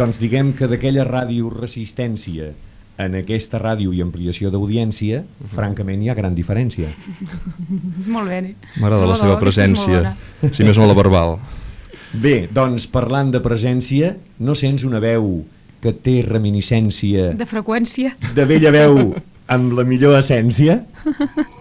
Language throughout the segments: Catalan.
Doncs diguem que d'aquella ràdio resistència en aquesta ràdio i ampliació d'audiència, uh -huh. francament hi ha gran diferència. molt bé. M'agrada la seva presència, si més no la verbal. Bé, doncs parlant de presència, no sents una veu que té reminiscència... De freqüència. De vella veu amb la millor essència?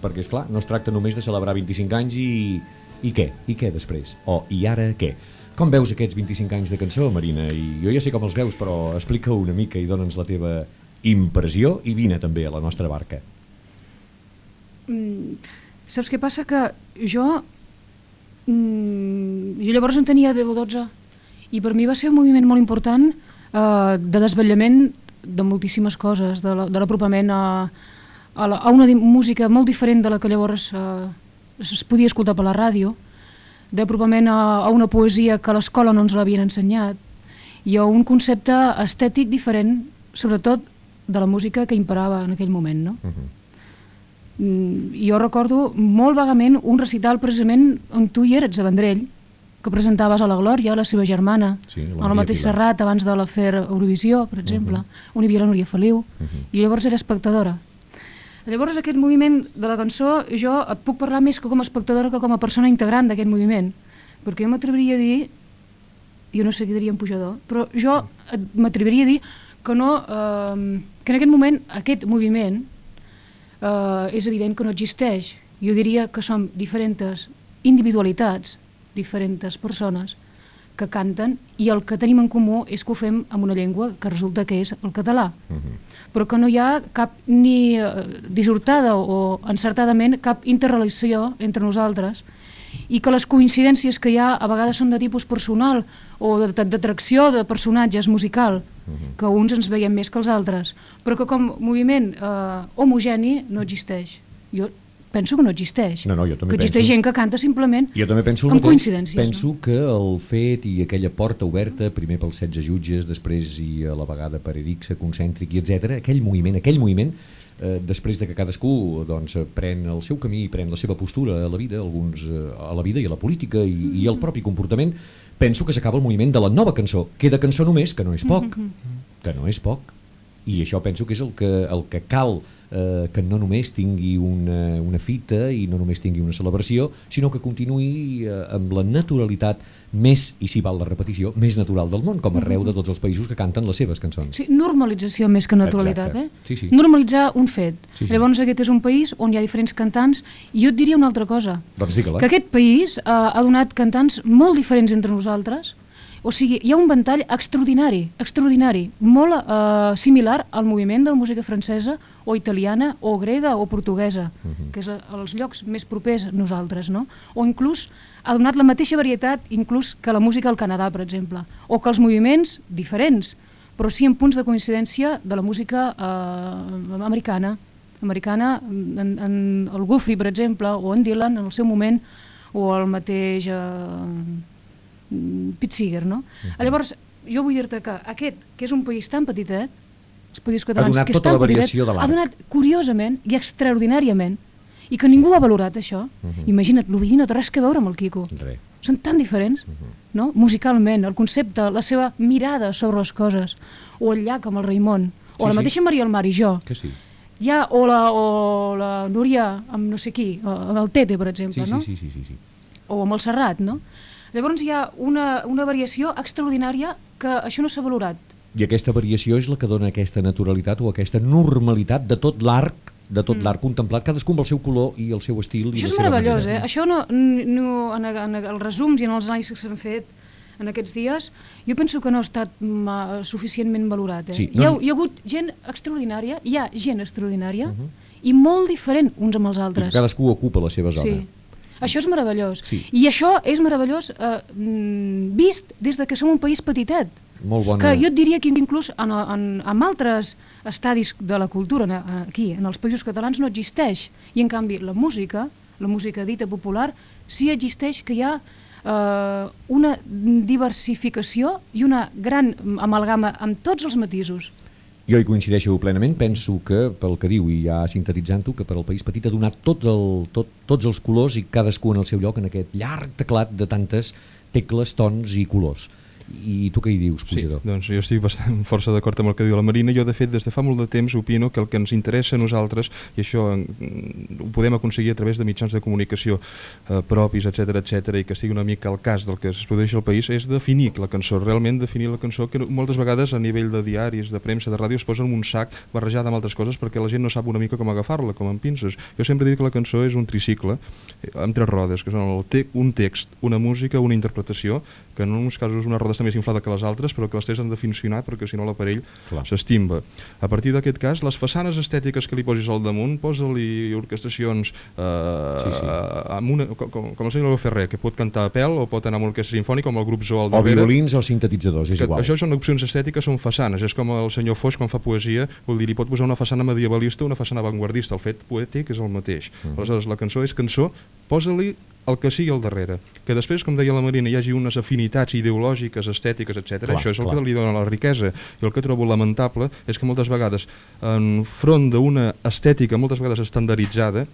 perquè és clar, no es tracta només de celebrar 25 anys i, i què? I què després? O i ara què? Com veus aquests 25 anys de cançó, Marina? I jo ja sé com els veus, però explica una mica i dona'ns la teva impressió i vine també a la nostra barca. Mm, saps què passa? Que jo... Mm, jo llavors en tenia 10 o 12 i per mi va ser un moviment molt important eh, de desvetllament de moltíssimes coses, de l'apropament a, a, la, a una música molt diferent de la que llavors eh, es podia escoltar per la ràdio, d'apropament a, a una poesia que a l'escola no ens l'havien ensenyat, i a un concepte estètic diferent, sobretot de la música que imperava en aquell moment. No? Uh -huh. Mm, jo recordo molt vagament un recital precisament on tu hi eres a Vendrell, que presentaves a la Glòria, la seva germana, sí, la a la mateix Serrat abans de l'afer Eurovisió, per exemple, uh -huh. on hi havia la Núria Feliu, uh -huh. i llavors era espectadora. Llavors aquest moviment de la cançó jo et puc parlar més que com a espectadora que com a persona integrant d'aquest moviment, perquè jo m'atreviria a dir, jo no sé què diria en Pujador, però jo m'atreviria a dir que, no, eh, que en aquest moment aquest moviment eh, és evident que no existeix. Jo diria que som diferents individualitats, diferents persones que canten i el que tenim en comú és que ho fem amb una llengua que resulta que és el català. Uh mhm. -huh. Però que no hi ha cap ni eh, dissortada o encertadament cap interrelació entre nosaltres i que les coincidències que hi ha a vegades són de tipus personal o d'atracció de personatges musical, uh -huh. que uns ens veiem més que els altres, però que com moviment eh, homogeni no existeix. Jo penso que no existeix. No, no, jo també que existeix penso- gent que canta simplement Jo també penso amb coincidències. Penso no? que el fet i aquella porta oberta, primer pels 16 jutges, després i a la vegada per Erixa, concèntric i etc. aquell moviment, aquell moviment, eh, després de que cadascú doncs, pren el seu camí, pren la seva postura a la vida, alguns eh, a la vida i a la política i, i el propi comportament, penso que s'acaba el moviment de la nova cançó. Queda cançó només, que no és poc, que no és poc. I això penso que és el que, el que cal eh, que no només tingui una, una fita i no només tingui una celebració, sinó que continuï eh, amb la naturalitat més, i si val la repetició, més natural del món, com arreu de tots els països que canten les seves cançons. Sí, normalització més que naturalitat, Exacte. eh? Sí, sí. Normalitzar un fet. Sí, sí. Llavors aquest és un país on hi ha diferents cantants i jo et diria una altra cosa. Doncs digue-la. Que aquest país eh, ha donat cantants molt diferents entre nosaltres. O sigui, hi ha un ventall extraordinari, extraordinari, molt eh, similar al moviment de la música francesa o italiana o grega o portuguesa, Mhm. que és a- els llocs més propers a nosaltres, no? O inclús ha donat la mateixa varietat inclús que la música al Canadà, per exemple, o que els moviments diferents, però sí en punts de coincidència de la música eh, americana, americana, en, en el Guthrie, per exemple, o en Dylan, en el seu moment, o el mateix eh, Pete Seeger, no? Mhm. Llavors, jo vull dir-te que aquest, que és un país tan petitet, els països catalans, que és tota tan la variació petitet, l'art. ha donat curiosament i extraordinàriament, i que ningú ha valorat això. Mhm. Imagina't, l'Ovidi no té res que veure amb el Quico. Res. Són tan diferents, no? musicalment, el concepte, la seva mirada sobre les coses, o el llac amb el Raimon, o Sí, la sí. mateixa Maria el Mar i jo, Que sí. ja, o, la, o la Núria amb no sé qui, o amb el Tete, per exemple, Sí, no? sí, sí, sí, sí, sí. o amb el Serrat, no? Llavors hi ha una, una variació extraordinària que això no s'ha valorat. I aquesta variació és la que dona aquesta naturalitat o aquesta normalitat de tot l'arc de tot l'art contemplat, cadascú amb el seu color i el seu estil. i Mm. Això la és meravellós, eh? manera. Això no, no, en, en els resums i en els anàlisis que s'han fet en aquests dies, jo penso que no ha estat ma, suficientment valorat. Eh? Sí, hi, ha, no- hi ha hagut gent extraordinària, hi ha gent extraordinària i molt diferent uns amb els I altres. que cadascú ocupa la seva zona. Sí. Això és meravellós. Sí. I això és meravellós eh, mm, vist des de que som un país petitet. Molt bona... Que jo et diria que inclús en, en, en altres estadis de la cultura, en- aquí, en els països catalans, no existeix. I en canvi la música, la música dita popular, sí existeix que hi ha eh, una diversificació i una gran amalgama amb tots els matisos. Jo hi coincideixo plenament, penso que, pel que diu, i ja sintetitzant-ho, que per al país petit ha donat tot el, tot, tots els colors i cadascú en el seu lloc en aquest llarg teclat de tantes tecles, tons i colors. I tu què hi dius, Sí, Pujador? doncs jo estic bastant força d'acord amb el que diu la Marina. Jo, de fet, des de fa molt de temps opino que el que ens interessa a nosaltres, i això mm, ho podem aconseguir a través de mitjans de comunicació eh, propis, etc etc i que sigui una mica el cas del que es produeix al país, és definir la cançó, realment definir la cançó, que moltes vegades a nivell de diaris, de premsa, de ràdio, es posen en un sac barrejada amb altres coses perquè la gent no sap una mica com agafar-la, com amb pinces. Jo sempre dic que la cançó és un tricicle eh, amb tres rodes, que són el te un text, una música, una interpretació, que en uns casos una roda està més inflada que les altres, però que les tres han de funcionar perquè si no l'aparell s'estimba. A partir d'aquest cas, les façanes estètiques que li posis al damunt, posa-li orquestacions eh, Sí, sí. amb una, com, com el senyor Ferrer, que pot cantar a pèl o pot anar amb orquestra sinfònica, com el grup Zoo al O darrere. violins o sintetitzadors, és Que igual. això són opcions estètiques, són façanes. És com el senyor Foix, quan fa poesia, vol dir, hi pot posar una façana medievalista o una façana avantguardista. El fet poètic és el mateix. Mhm. Aleshores, la cançó és cançó, posa-li el que sigui al darrere. Que després, com deia la Marina, hi hagi unes afinitats ideològiques, estètiques, etc. Això és el clar. que li dona la riquesa. I el que trobo lamentable és que moltes vegades, enfront d'una estètica moltes vegades estandarditzada,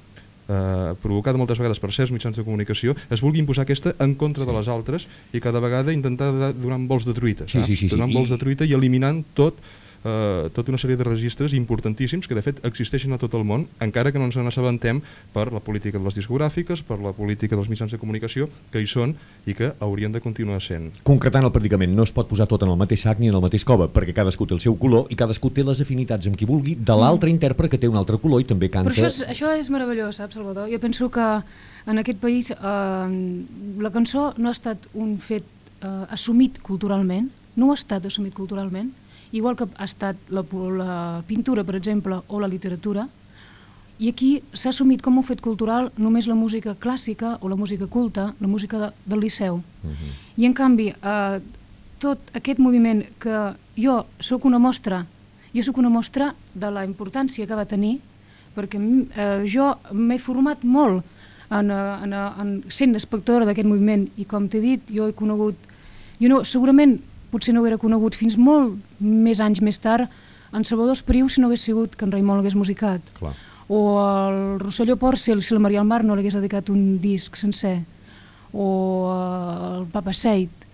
eh, provocada moltes vegades per certs mitjans de comunicació, es vulgui imposar aquesta en contra de les altres i cada vegada intentar donar vols de truita, Sí, sí, sí, sí. donant vols de truita i eliminant tot eh, tota una sèrie de registres importantíssims que de fet existeixen a tot el món, encara que no ens n'assabentem per la política de les discogràfiques, per la política dels mitjans de comunicació, que hi són i que haurien de continuar sent. Concretant el predicament, no es pot posar tot en el mateix sac ni en el mateix cova, perquè cadascú té el seu color i cadascú té les afinitats amb qui vulgui de l'altre intèrpret que té un altre color i també canta... Però això és, això és meravellós, saps, Salvador? Jo penso que en aquest país eh, la cançó no ha estat un fet eh, assumit culturalment, no ha estat assumit culturalment, igual que ha estat la, la pintura, per exemple, o la literatura, i aquí s'ha assumit com un fet cultural només la música clàssica o la música culta, la música de, del Liceu. Mhm. I en canvi, eh, tot aquest moviment que jo sóc una mostra, jo sóc una mostra de la importància que va tenir perquè eh, jo m'he format molt en, eh, en, eh, en sent espectadora d'aquest moviment i com t'he dit, jo he conegut, jo no, segurament potser no ho haguera conegut fins molt més anys més tard en Salvador Espriu si no hagués sigut que en Raimon l'hagués musicat. Clar. O el Rosselló Porcel si la Maria del Mar no l'hagués dedicat un disc sencer. O eh, el Papa Seit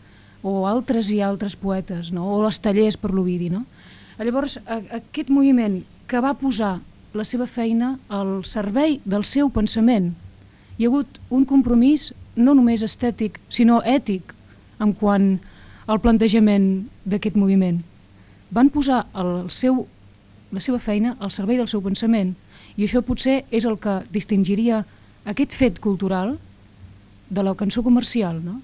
o altres i altres poetes, no? o les tallers per l'Ovidi. No? Llavors, a, aquest moviment que va posar la seva feina al servei del seu pensament, hi ha hagut un compromís no només estètic, sinó ètic en quant al plantejament d'aquest moviment. Van posar el seu, la seva feina al servei del seu pensament i això potser és el que distingiria aquest fet cultural de la cançó comercial, no?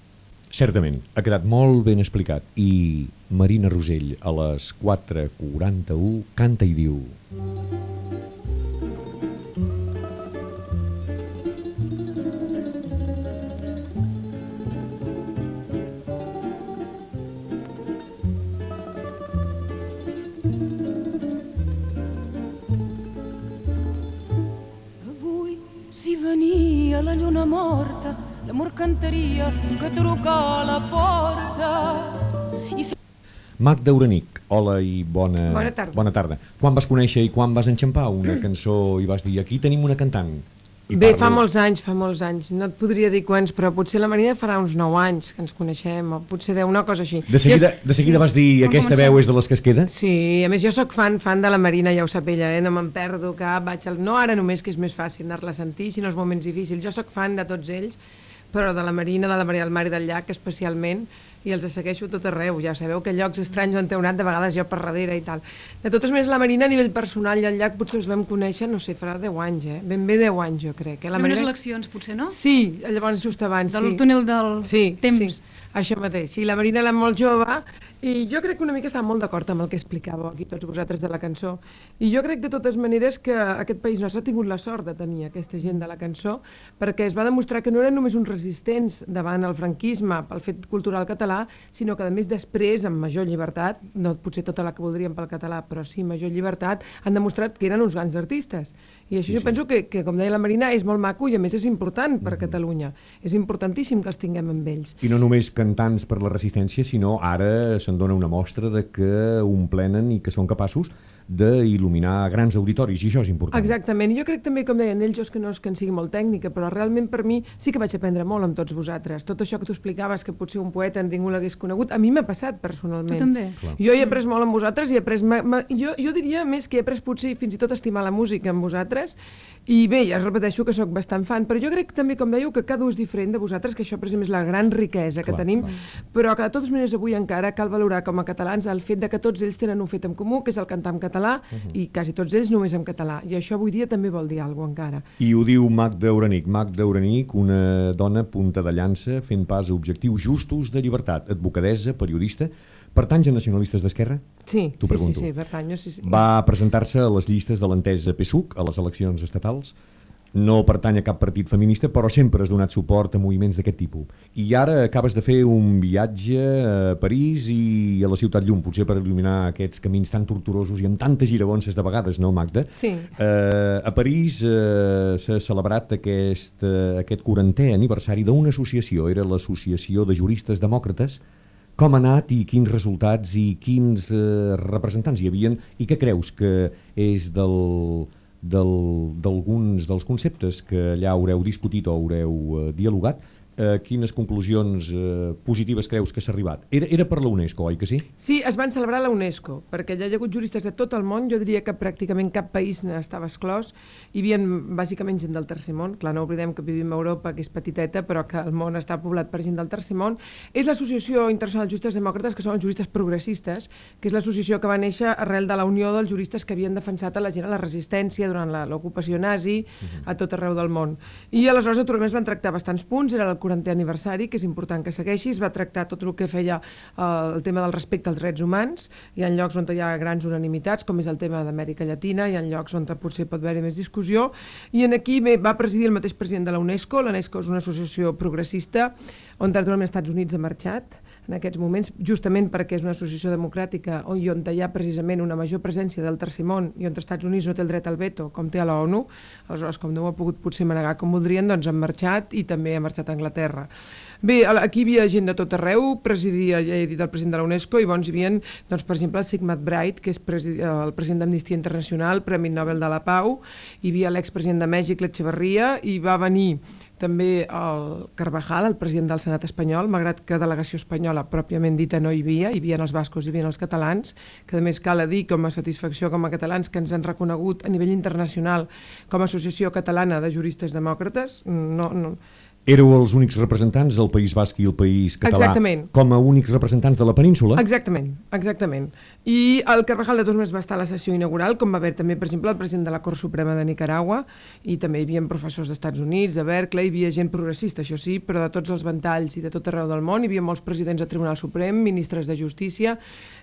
Certament, ha quedat molt ben explicat i Marina Rosell a les 4.41 canta i diu... Avui, la lluna morta, l'amor cantaria que truca a la porta. I si Magda Uranic, hola i bona, Bona tarda. bona tarda. Quan vas conèixer i quan vas enxampar una cançó i vas dir aquí tenim una cantant? I Bé, parlo- fa molts anys, fa molts anys. No et podria dir quants, però potser la Marina farà uns 9 anys que ens coneixem, o potser 10, una cosa així. De seguida, Jo, de seguida vas dir aquesta comencem? veu és de les que es queda? sí, a més jo sóc fan, fan de la Marina, ja ho sap ella, eh? no me'n perdo cap, vaig al... no ara només que és més fàcil anar-la a sentir, sinó els moments difícils. Jo sóc fan de tots ells, però de la Marina, de la Maria del Mar i del Llac especialment, i els segueixo tot arreu, ja sabeu que llocs estranys on heu anat, de vegades jo per darrere i tal. De totes maneres, la Marina a nivell personal i el Llac potser els vam conèixer, no sé, farà 10 anys, eh? Ben bé 10 anys, jo crec. Eh? la unes eleccions, potser, no? Sí, llavors just abans, Del sí. túnel del sí, temps. Sí, això mateix. Sí, la Marina era molt jove i jo crec que una mica estava molt d'acord amb el que explicàveu aquí tots vosaltres de la cançó. I jo crec de totes maneres que aquest país nostre ha tingut la sort de tenir aquesta gent de la cançó perquè es va demostrar que no eren només uns resistents davant el franquisme pel fet cultural català, sinó que a més després, amb major llibertat, no potser tota la que voldríem pel català, però sí major llibertat, han demostrat que eren uns grans artistes. I això sí, jo penso que, que, com deia la Marina, és molt maco i a més és important per Catalunya. És importantíssim que els tinguem amb ells. I no només cantants per la resistència, sinó ara se'n dona una mostra de que omplenen i que són capaços d'il·luminar grans auditoris, i això és important. Exactament. Jo crec també, com deien ells, jo és que no és que en sigui molt tècnica, però realment per mi sí que vaig aprendre molt amb tots vosaltres. Tot això que tu explicaves, que potser un poeta ningú l'hagués conegut, a mi m'ha passat personalment. Tu també? Clar. Jo he après molt amb vosaltres i he après... ma- ma- Jo, jo diria més que he après potser fins i tot estimar la música amb vosaltres i bé, ja es repeteixo que sóc bastant fan, però jo crec també, com dèieu, que cada un és diferent de vosaltres, que això per exemple és la gran riquesa que Clar, tenim, clar. però que de totes maneres avui encara cal valorar com a catalans el fet de que tots ells tenen un fet en comú, que és el cantar en català, i quasi tots ells només en català, i això avui dia també vol dir alguna encara. I ho diu Magda Uranic. Magda Uranic, una dona punta de llança fent pas a objectius justos de llibertat, advocadesa, periodista, pertany a nacionalistes d'esquerra? Sí, sí, sí, sí, pertanyo, sí, sí. Va presentar-se a les llistes de l'entesa PSUC a les eleccions estatals. No pertany a cap partit feminista, però sempre has donat suport a moviments d'aquest tipus. I ara acabes de fer un viatge a París i a la Ciutat Llum, potser per il·luminar aquests camins tan torturosos i amb tantes giragonses de vegades, no, Magda? Sí. Eh, a París eh, s'ha celebrat aquest, eh, aquest 40è aniversari d'una associació, era l'Associació de Juristes Demòcrates. Com ha anat i quins resultats i quins eh, representants hi havien? I què creus que és del del- d'alguns dels conceptes que allà haureu discutit o haureu eh, dialogat, eh, quines conclusions eh, positives creus que s'ha arribat? Era, era per la UNESCO, oi que sí? Sí, es van celebrar la UNESCO, perquè ja hi ha hagut juristes de tot el món, jo diria que pràcticament cap país n'estava exclòs, hi havia bàsicament gent del tercer món, clar, no oblidem que vivim a Europa, que és petiteta, però que el món està poblat per gent del tercer món. És l'Associació Internacional de Juristes Demòcrates, que són els juristes progressistes, que és l'associació que va néixer arrel de la unió dels juristes que havien defensat a la gent a la resistència durant la- l'ocupació nazi a tot arreu del món. I aleshores, naturalment, es van tractar bastants punts, era el 40è aniversari, que és important que segueixi, es va tractar tot el que feia eh, el tema del respecte als drets humans, hi ha llocs on hi ha grans unanimitats, com és el tema d'Amèrica Llatina, hi ha llocs on potser pot haver-hi més discussió, i en aquí bé, va presidir el mateix president de la UNESCO, la UNESCO és una associació progressista, on naturalment els Estats Units ha marxat, en aquests moments, justament perquè és una associació democràtica on, on hi ha precisament una major presència del tercer món i on els Estats Units no té el dret al veto, com té a l'ONU, aleshores, com no ho ha pogut potser manegar com voldrien, doncs han marxat i també ha marxat a Anglaterra. Bé, aquí hi havia gent de tot arreu, presidia, ja he dit, el president de la UNESCO, i bons hi havia, doncs, per exemple, el Sigmund Bright, que és el president d'Amnistia Internacional, Premi Nobel de la Pau, hi havia l'expresident de Mèxic, l'Etxeverria, i va venir també el Carvajal, el president del Senat espanyol, malgrat que delegació espanyola pròpiament dita no hi havia, hi havia els bascos, hi havia els catalans, que a més cal dir com a satisfacció com a catalans que ens han reconegut a nivell internacional com a Associació Catalana de Juristes Demòcrates, no, no, Éreu els únics representants del País Basc i el País Català exactament. com a únics representants de la península? Exactament, exactament. I el Carvajal de dos mesos va estar a la sessió inaugural, com va haver també, per exemple, el president de la Cort Suprema de Nicaragua, i també hi havia professors d'Estats Units, de Berkeley, hi havia gent progressista, això sí, però de tots els ventalls i de tot arreu del món, hi havia molts presidents del Tribunal Suprem, ministres de Justícia,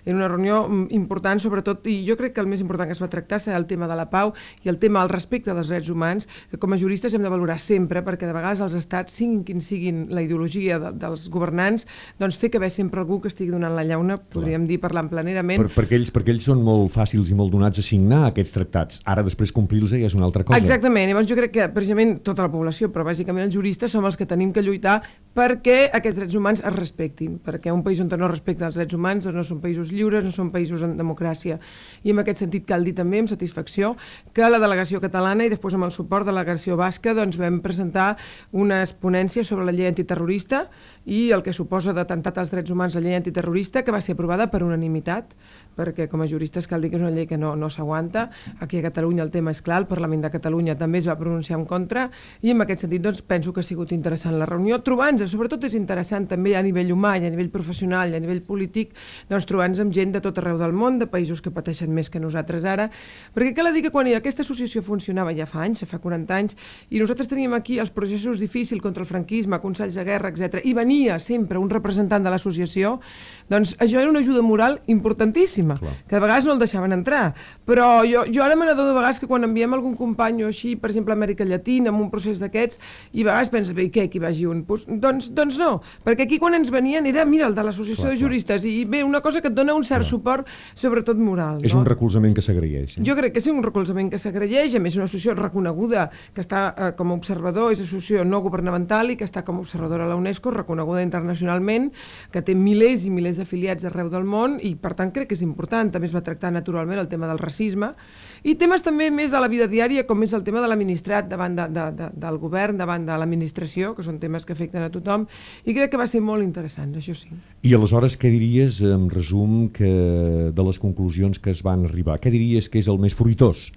era una reunió mm, important, sobretot, i jo crec que el més important que es va tractar serà el tema de la pau i el tema del respecte dels drets humans, que com a juristes hem de valorar sempre, perquè de vegades els estats siguin quin siguin la ideologia de, dels governants, doncs té que haver sempre algú que estigui donant la llauna, podríem Clar. dir parlant planerament. Per, perquè, ells, perquè ells són molt fàcils i molt donats a signar aquests tractats. Ara després complir-los ja és una altra cosa. Exactament, llavors jo crec que precisament tota la població, però bàsicament els juristes som els que tenim que lluitar perquè aquests drets humans es respectin, perquè un país on no respecta els drets humans doncs no són països lliures, no són països en democràcia. I en aquest sentit cal dir també amb satisfacció que la delegació catalana i després amb el suport de la delegació basca doncs vam presentar unes ponències sobre la llei antiterrorista i el que suposa d'atemptat als drets humans la llei antiterrorista que va ser aprovada per unanimitat perquè com a juristes cal dir que és una llei que no, no s'aguanta. Aquí a Catalunya el tema és clar, el Parlament de Catalunya també es va pronunciar en contra i en aquest sentit doncs, penso que ha sigut interessant la reunió. Trobant-nos, sobretot és interessant també a nivell humà i a nivell professional i a nivell polític, doncs trobant-nos amb gent de tot arreu del món, de països que pateixen més que nosaltres ara, perquè cal dir que quan aquesta associació funcionava ja fa anys, ja fa 40 anys, i nosaltres teníem aquí els processos difícils contra el franquisme, consells de guerra, etc. i venia sempre un representant de l'associació, doncs això era una ajuda moral importantíssima, Clar. que de vegades no el deixaven entrar. Però jo, jo ara me n'adono de vegades que quan enviem algun company o així, per exemple, a Amèrica Llatina, amb un procés d'aquests, i a vegades penses, bé, què, que hi vagi un? Pues, doncs, doncs no, perquè aquí quan ens venien era, mira, el de l'Associació de Juristes, i bé, una cosa que et dona un cert clar. suport, sobretot moral. És no? un recolzament que s'agraeix. Eh? Jo crec que és un recolzament que s'agraeix, a més una associació reconeguda, que està eh, com a observador, és associació no governamental i que està com a observadora a la UNESCO, reconeguda internacionalment, que té milers i milers d'afiliats arreu del món i per tant crec que és important. També es va tractar naturalment el tema del racisme i temes també més de la vida diària com és el tema de l'administrat davant de, de, de, del govern, davant de l'administració, que són temes que afecten a tothom i crec que va ser molt interessant, això sí. I aleshores què diries, en resum, que de les conclusions que es van arribar? Què diries que és el més fruitós?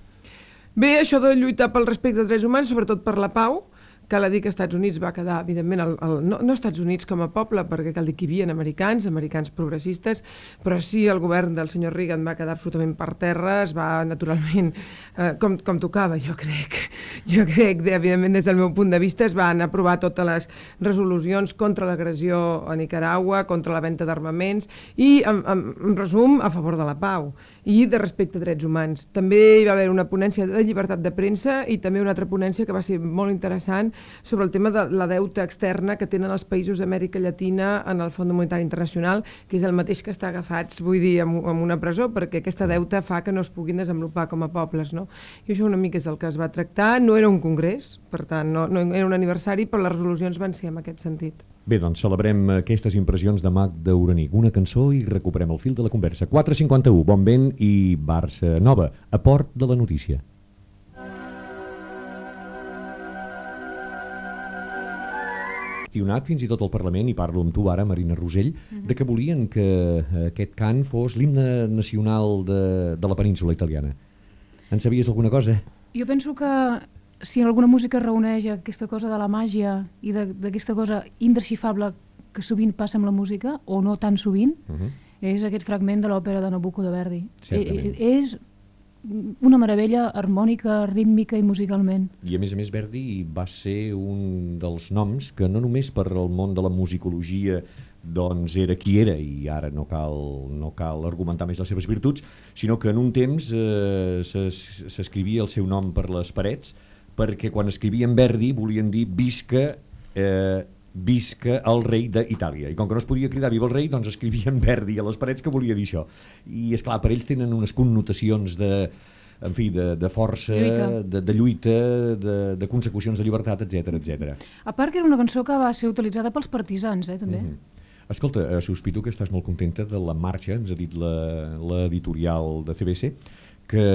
Bé, això de lluitar pel respecte dels drets humans, sobretot per la pau, Cal dir que Estats Units va quedar, evidentment, el, el, no, no Estats Units com a poble, perquè cal dir que hi havia americans, americans progressistes, però sí el govern del senyor Reagan va quedar absolutament per terra, es va naturalment, eh, com, com tocava, jo crec. Jo crec, evidentment, des del meu punt de vista, es van aprovar totes les resolucions contra l'agressió a Nicaragua, contra la venda d'armaments i, en, en, en resum, a favor de la pau i de respecte a drets humans. També hi va haver una ponència de llibertat de premsa i també una altra ponència que va ser molt interessant sobre el tema de la deuta externa que tenen els països d'Amèrica Llatina en el Fons Monetari Internacional, que és el mateix que està agafats, vull dir, en una presó, perquè aquesta deuta fa que no es puguin desenvolupar com a pobles. No? I això una mica és el que es va tractar. No era un congrés, per tant, no, no era un aniversari, però les resolucions van ser en aquest sentit. Bé, doncs celebrem aquestes impressions de Mac d'Uranic. Una cançó i recuperem el fil de la conversa. 451, Bon Vent i Barça Nova, a port de la notícia. qüestionat fins i tot el Parlament, i parlo amb tu ara, Marina Rosell, uh -huh. de que volien que aquest cant fos l'himne nacional de, de la península italiana. En sabies alguna cosa? Jo penso que si alguna música reuneix aquesta cosa de la màgia i d'aquesta cosa indesxifable que sovint passa amb la música, o no tan sovint, uh -huh. és aquest fragment de l'òpera de Nabucco de Verdi. Certament. I, és una meravella harmònica, rítmica i musicalment. I a més a més Verdi va ser un dels noms que no només per al món de la musicologia doncs era qui era i ara no cal, no cal argumentar més les seves virtuts, sinó que en un temps eh, s'escrivia el seu nom per les parets perquè quan escrivien Verdi volien dir visca eh, visca el rei d'Itàlia. I com que no es podia cridar viva el rei, doncs escrivien Verdi a les parets que volia dir això. I, és clar per ells tenen unes connotacions de, en fi, de, de força, Lluita. de, de lluita, de, de consecucions de llibertat, etc etc. A part que era una cançó que va ser utilitzada pels partisans, eh, també. Mhm. Escolta, eh, sospito que estàs molt contenta de la marxa, ens ha dit la- l'editorial de CBC, que,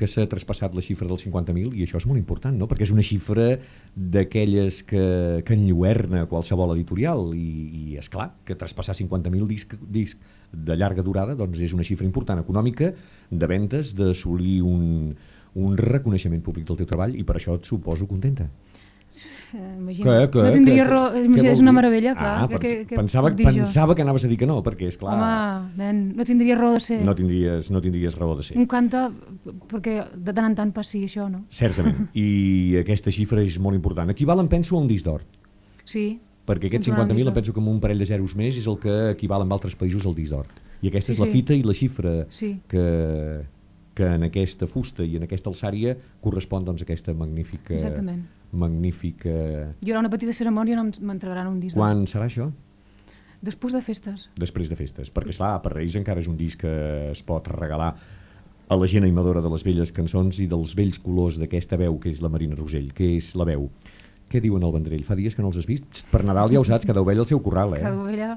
que s'ha traspassat la xifra dels 50.000 i això és molt important, no? perquè és una xifra d'aquelles que, que enlluerna qualsevol editorial i, i és clar que traspassar 50.000 disc, disc de llarga durada doncs és una xifra important econòmica de ventes, d'assolir un, un reconeixement públic del teu treball i per això et suposo contenta. Imagina. Que, que, no tindria que, raó, imagina, és una meravella, clar. Ah, que, que, que pensava, jo? pensava que anaves a dir que no, perquè, és clar Home, nen, no tindria raó de ser. no tindries, no tindries raó de ser. Un canta perquè de tant en tant passi això, no? Certament. I aquesta xifra és molt important. Equival, em penso, a un disc d'or. Sí. Perquè aquests Ens donen 50.000 disc em d'or. penso que amb un parell de zeros més és el que equival en altres països al disc d'or. I aquesta Sí, és la sí. fita i la xifra Sí. que, que en aquesta fusta i en aquesta alçària correspon doncs, a aquesta magnífica... Exactament. Magnífica... Hi haurà una petita cerimònia on m'entregaran un disc. Quan serà això? Després de festes. després de festes, perquè esclar, per Reis encara és un disc que es pot regalar a la gent animadora de les velles cançons i dels vells colors d'aquesta veu que és la Marina Rosell, que és la veu. Què diuen al Vendrell? Fa dies que no els has vist? Pst, per Nadal ja ho saps, cada ovella al seu corral, eh? Cada ovella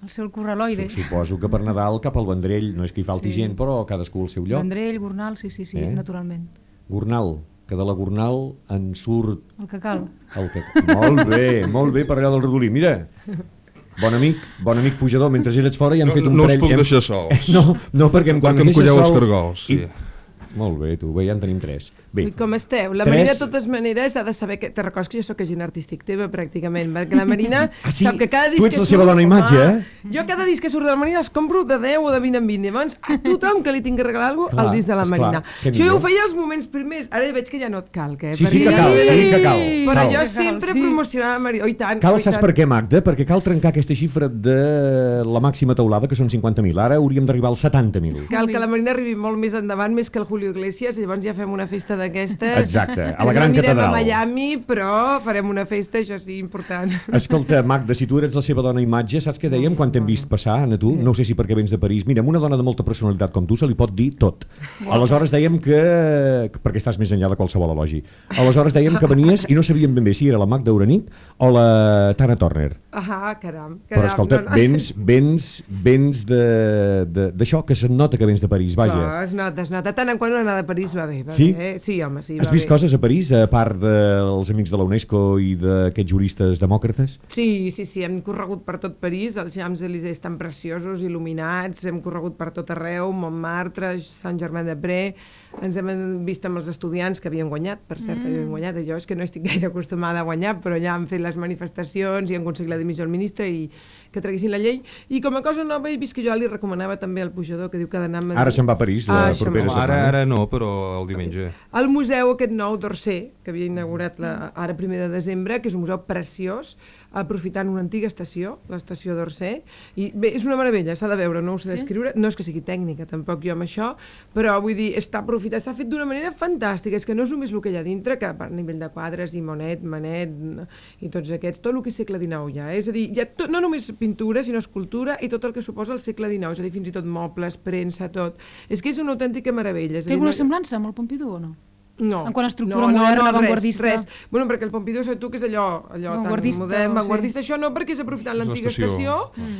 al seu corraloide. Su- Suposo que per Nadal cap al Vendrell, no és que hi falti Sí. gent, però cadascú al seu lloc. Vendrell, Gornal, sí, sí, sí, Eh? naturalment. Gornal, que de la Gornal en surt El que cal. el que... Molt bé, molt bé per allò del rodolí. Mira, bon amic, bon amic pujador, mentre ell ets fora ja hem No- fet un no us parell... puc hem- deixar sols. No, no perquè em- quan Perquè em deixes colleu els sol- cargols, sí. Molt bé, tu, bé, ja en tenim tres. Bé, com esteu? La Tres. Marina, de totes maneres, ha de saber que... Te recordes que jo sóc agent artístic teva, pràcticament, perquè la Marina Ah, sí? sap que cada disc Tu ets la seva surt- dona imatge, eh? Jo cada disc que surt de la Marina els compro de 10 o de 20 en 20. Llavors, a tothom que li tinc que regalar alguna cosa, el disc de la esclar, Marina. Això millor. ho feia als moments primers, ara ja veig que ja no et cal, que... Sí, sí que cal, sí que cal. Però Cal. jo Cal, sempre sí. promocionava la Marina. Oh, i tant, cal, oh, i saps tant. per què, Magda? Perquè cal trencar aquesta xifra de la màxima teulada, que són 50.000. Ara hauríem d'arribar als 70.000. Cal que la Marina arribi molt més endavant, més que el Julio Iglesias, i llavors ja fem una festa d'aquestes. Exacte, a la gran no anirem catedral. a Miami, però farem una festa, això sí, important. Escolta, Magda, si tu eres la seva dona imatge, saps què dèiem quan t'hem vist passar, Anna, tu? No sé si perquè vens de París. Mira, una dona de molta personalitat com tu se li pot dir tot. Aleshores dèiem que... que- perquè estàs més enllà de qualsevol elogi. Aleshores dèiem que venies i no sabíem ben bé si era la Magda Uranic o la Tana Turner. Ah, caram, caram. Però escolta, no, no. vens, vens, vens de- de- d'això, que se't nota que vens de París, vaja. Clar, es nota, es nota. Tant en quant una anada a París va bé. Va Sí? Bé. Sí, home, sí, Has vist bé. coses a París, a part dels amics de la UNESCO i d'aquests juristes demòcrates? Sí, sí, sí, hem corregut per tot París, els Champs-Élysées estan preciosos, il·luminats, hem corregut per tot arreu, Montmartre, Sant-Germain-de-Pré, ens hem vist amb els estudiants que havien guanyat, per cert, mm. havien guanyat, jo és que no estic gaire acostumada a guanyar, però ja han fet les manifestacions i han aconseguit la dimissió del ministre i que traguessin la llei. I com a cosa nova he vist que jo li recomanava també al pujador, que diu que ha d'anar. Ara se'n va a París, la Ah, propera va. Ara, setmana. ara no, però el diumenge. El museu aquest nou d'Orsay, que havia inaugurat la, ara primer de desembre, que és un museu preciós, aprofitant una antiga estació, l'estació d'Orsay, i bé, és una meravella, s'ha de veure, no ho sé descriure, no és que sigui tècnica tampoc jo amb això, però vull dir, està aprofitat, està fet d'una manera fantàstica, és que no és només el que hi ha dintre, que a nivell de quadres i Monet, Manet i tots aquests, tot el que és segle XIX ja, eh? és a dir, hi ha tot, no només pintura, sinó escultura i tot el que suposa el segle XIX, és a dir, fins i tot mobles, premsa, tot. És que és una autèntica meravella. Té alguna no- semblança amb el Pompidou o no? No. En quant a estructura moderna, res, avantguardista. Res. Bueno, perquè el Pompidou, saps tu que és allò, allò tan modern, sí. vanguardista, això no, perquè és aprofitant l'antiga estació,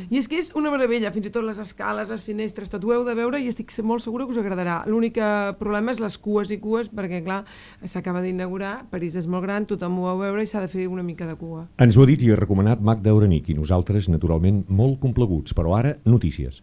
i és que és una meravella, fins i tot les escales, les finestres, tot ho heu de veure i estic molt segura que us agradarà. L'únic eh, problema és les cues i cues, perquè clar, s'acaba d'inaugurar, París és molt gran, tothom ho va veure i s'ha de fer una mica de cua. Ens ho ha dit i ha recomanat Magda Uranic i nosaltres, naturalment, molt complaguts. Però ara, notícies.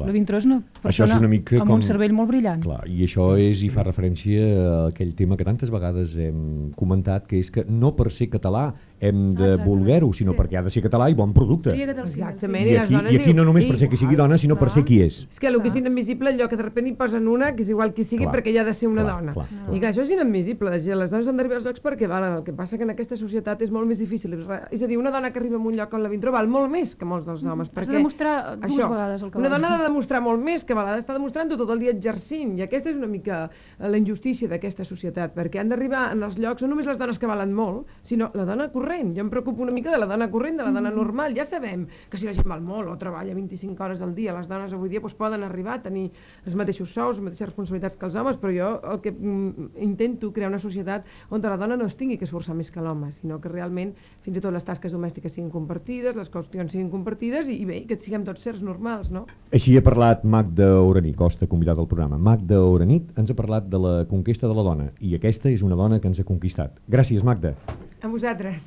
Clar. La Vintró és una Això és una mica amb com- un cervell molt brillant. Clar, i això és i fa referència a aquell tema que tantes vegades hem comentat, que és que no per ser català hem de Exacte. voler-ho, sinó Sí. perquè ha de ser català i bon producte. Que sigui, Exactament. I les aquí, dones I aquí no només per ser que sigui dona, sinó per ser qui és. És que el que és inadmissible, allò que de sobte hi posen una, que és igual qui sigui, Clar. perquè ja ha de ser una Clar, dona. clar, clar. I clar, això és inadmissible. Les dones han d'arribar als llocs perquè valen. El que passa que en aquesta societat és molt més difícil. És a dir, una dona que arriba a un lloc on la Vintró val molt més que molts dels homes. Has de perquè demostrar dues això, vegades el que Una val. dona ha de demostrar molt més que a vegades està demostrant-ho tot el dia exercint, i aquesta és una mica eh, la injustícia d'aquesta societat, perquè han d'arribar en els llocs no només les dones que valen molt, sinó la dona corrent. Jo em preocupo una mica de la dona corrent, de la dona normal. Ja sabem que si la gent val molt o treballa 25 hores al dia, les dones avui dia doncs, poden arribar a tenir els mateixos sous, les mateixes responsabilitats que els homes, però jo el que mm, intento crear una societat on la dona no es tingui que esforçar més que l'home, sinó que realment fins i tot les tasques domèstiques siguin compartides, les qüestions siguin compartides i, i bé, que siguem tots sers normals, no? Així ha parlat Magda Oraní, Costa, convidat al programa. Magda Oraní ens ha parlat de la conquesta de la dona, i aquesta és una dona que ens ha conquistat. Gràcies, Magda. A vosaltres.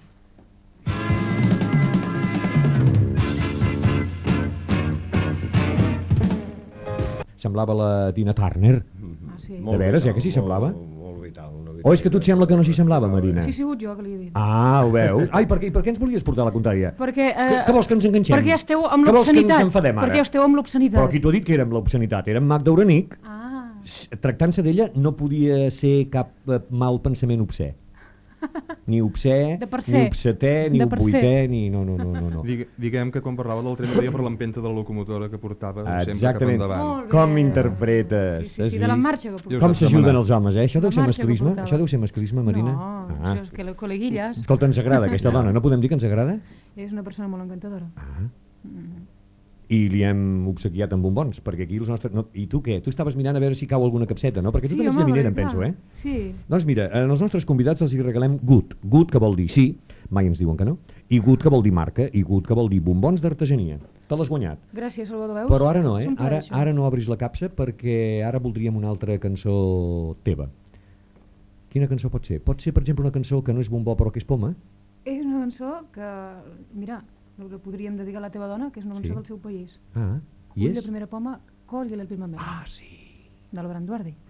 Semblava la Tina Turner. Ah, sí. De veres, ja que s'hi semblava? Molt, vital. Una O és que tu et sembla que no s'hi semblava, Marina? Sí, ha sigut jo que li he dit. Ah, ho veus? Ai, per què, per què ens volies portar a la contrària? Perquè, eh, Que- que vols que ens enganxem? Perquè esteu amb Que vols que ens l'obscenitat. enfadem, ara? Perquè esteu amb l'obscenitat. Però qui t'ho ha dit que era amb l'obscenitat? Era en Magda Uranic. Ah, Tractant-se d'ella no podia ser cap eh, mal pensament obscè. Ni obsè, ni obsetè, ni obuitè, ni... No, no, no, no. no. Digue, diguem que quan parlava del tren ho deia per l'empenta de la locomotora que portava sempre cap Exactament. endavant. Com m'interpretes? sí, sí, sí, de la marxa que portava. Com s'ajuden els homes, eh? Això deu ser masclisme? Això deu ser masclisme, Marina? No, Ah. això és que la col·leguilles Escolta, ens agrada aquesta dona, no podem dir que ens agrada? és una persona molt encantadora. Ah. I li hem obsequiat amb bombons, perquè aquí els nostres... No, I tu què? Tu estaves mirant a veure si cau alguna capseta, no? Perquè tu també ets de minera, em penso, eh? Sí, Doncs mira, els nostres convidats els hi regalem GUT. GUT que vol dir sí, mai ens diuen que no, i GUT que vol dir marca, i GUT que vol dir bombons d'artesania. Te l'has guanyat. gràcies, Salvador, veus? Però ara no, eh? Ara, ara no obris la capsa perquè ara voldríem una altra cançó teva. Quina cançó pot ser? Pot ser, per exemple, una cançó que no és bombó però que és poma? És una cançó que, mira, la podríem dedicar a la teva dona, que és una cançó Sí. del seu país. Ah, i Cull la és? primera poma, colgue el primer mel, Ah, sí, del Branduardi. m'encanta.